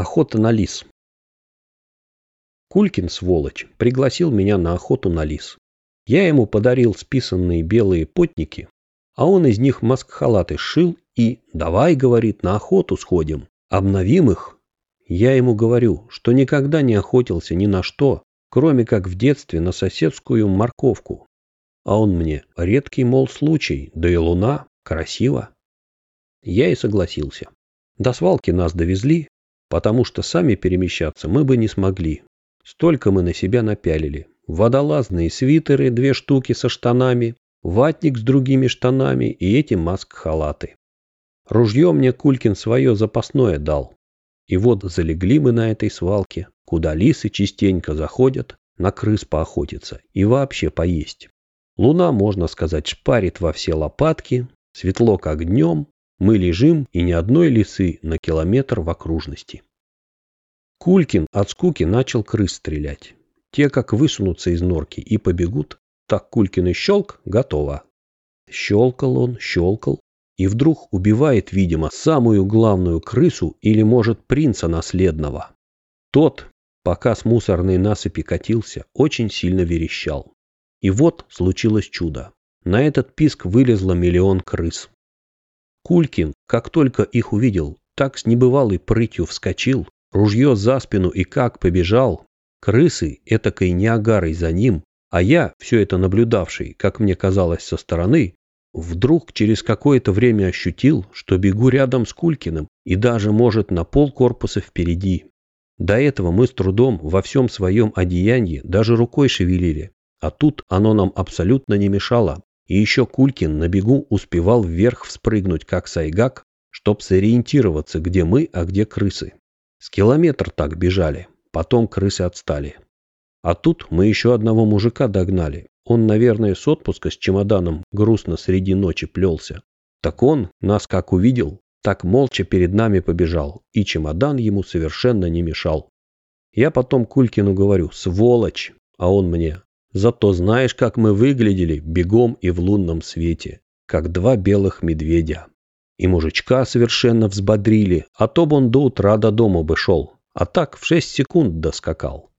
Охота на лис. Кулькин, сволочь, пригласил меня на охоту на лис. Я ему подарил списанные белые потники, а он из них маск-халаты сшил и «давай, — говорит, — на охоту сходим, обновим их». Я ему говорю, что никогда не охотился ни на что, кроме как в детстве на соседскую морковку. А он мне редкий, мол, случай, да и луна, красиво. Я и согласился. До свалки нас довезли, потому что сами перемещаться мы бы не смогли. Столько мы на себя напялили. Водолазные свитеры, две штуки со штанами, ватник с другими штанами и эти маск-халаты. Ружье мне Кулькин свое запасное дал. И вот залегли мы на этой свалке, куда лисы частенько заходят на крыс поохотиться и вообще поесть. Луна, можно сказать, шпарит во все лопатки, светло как днем, мы лежим, и ни одной лисы на километр в окружности. Кулькин от скуки начал крыс стрелять. Те, как высунутся из норки и побегут, так Кулькин и щелк, готово. Щелкал он, щелкал, и вдруг убивает, видимо, самую главную крысу или, может, принца наследного. Тот, пока с мусорной насыпи катился, очень сильно верещал. И вот случилось чудо. На этот писк вылезло миллион крыс. Кулькин, как только их увидел, так с небывалой прытью вскочил, ружье за спину и как побежал. Крысы этакой неагарой за ним, а я, все это наблюдавший, как мне казалось со стороны, вдруг через какое-то время ощутил, что бегу рядом с Кулькиным и даже, может, на пол корпуса впереди. До этого мы с трудом во всем своем одеянии даже рукой шевелили, а тут оно нам абсолютно не мешало, и еще Кулькин на бегу успевал вверх вспрыгнуть, как сайгак, чтоб сориентироваться, где мы, а где крысы. С километр так бежали, потом крысы отстали. А тут мы еще одного мужика догнали. Он, наверное, с отпуска с чемоданом грустно среди ночи плелся. Так он, нас как увидел, так молча перед нами побежал, и чемодан ему совершенно не мешал. Я потом Кулькину говорю, сволочь, а он мне, Зато знаешь, как мы выглядели бегом и в лунном свете, как два белых медведя. И мужичка совершенно взбодрили, а то бы он до утра до дома бы шел, а так в шесть секунд доскакал.